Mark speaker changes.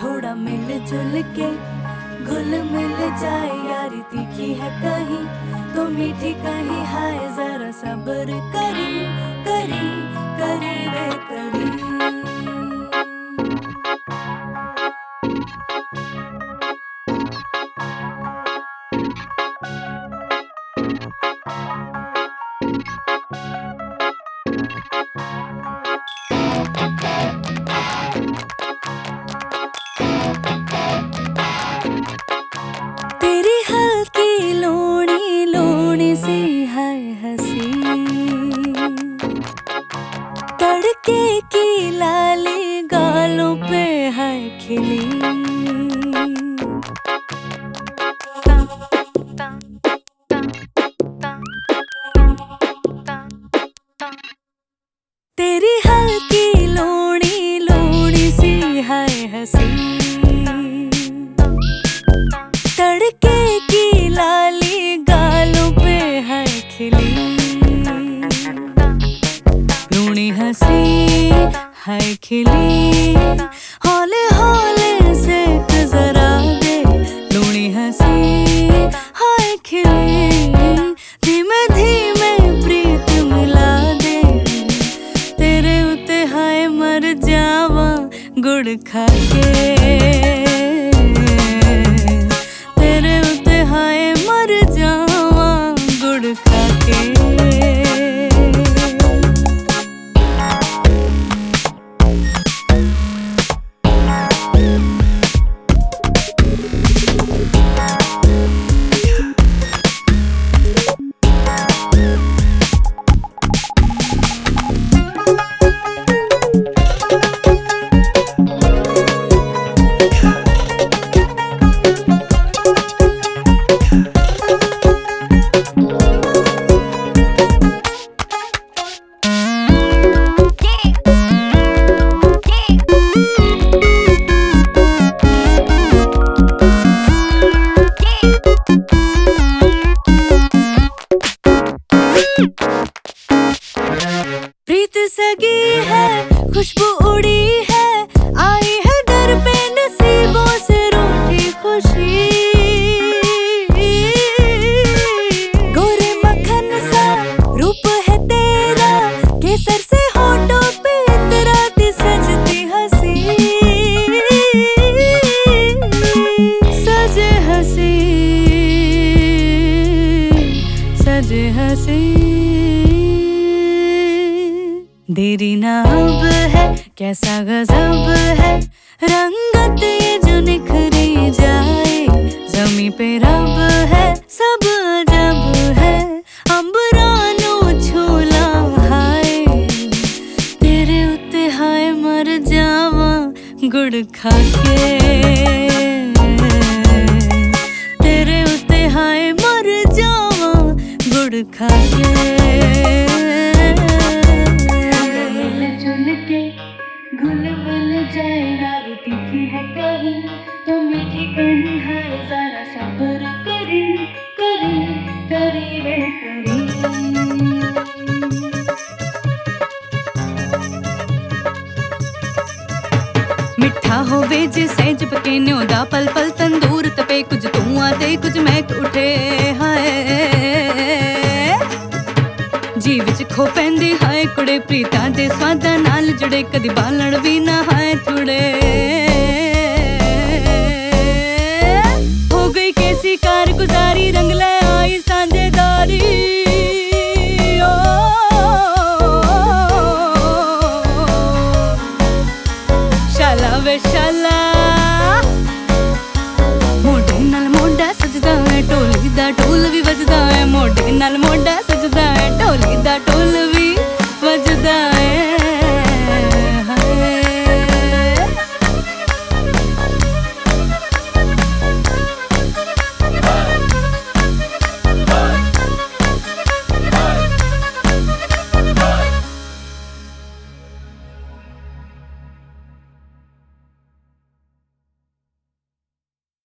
Speaker 1: थोड़ा मिल जुल के घुल मिल जाए, यारी तीखी है कहीं तो मीठी कहीं, हाय, जरा सब्र करी करी करी। खिली। हौले हौले से जरा दे लूणी हँसी। हाय खिली, धीमे धीमे प्रीत मिला दे। तेरे उते हाय मर जावा गुड़ खा के हँसी देरी ना अब है, कैसा गजब है। रंगत ये जो निखरी जाए जमी पे रब है, सब अजब है। अंबरानो छूला हाय, तेरे उते हाय मर जावा गुड़ खा के तेरे उते हाय मर जावा गुड़ खा के चुन घुल मिल जाए यार तीखी है कहीं। तो मीठी कहीं है जरा सब्र करी करी करी वे। ਮਿੱਠਾ ਹੋਵੇ, ਜੇ ਸਹਿਜ ਪਕੇ ਨਿਉਂਦਾ ਪਲ ਪਲ, ਤੰਦੂਰ ਤਪੇ ਕੁਝ ਧੂਆਂ ਤੇ ਕੁਝ ਮਹਿਕ ਉਠੇ, ਹਾਏ। ਜੀ ਵਿੱਚ ਖੋ ਪੈਂਦੇ, ਹਾਏ ਕੁੜੇ, ਪ੍ਰੀਤਾਂ ਦੇ ਸਵਾਦਾਂ ਨਾਲ ਜੁੜੇ, ਕਦੀ ਬਾਲਣ ਵੀ ਨਾ, ਹਾਏ ਥੁੜੇ। മോട് നൽമോണ്ട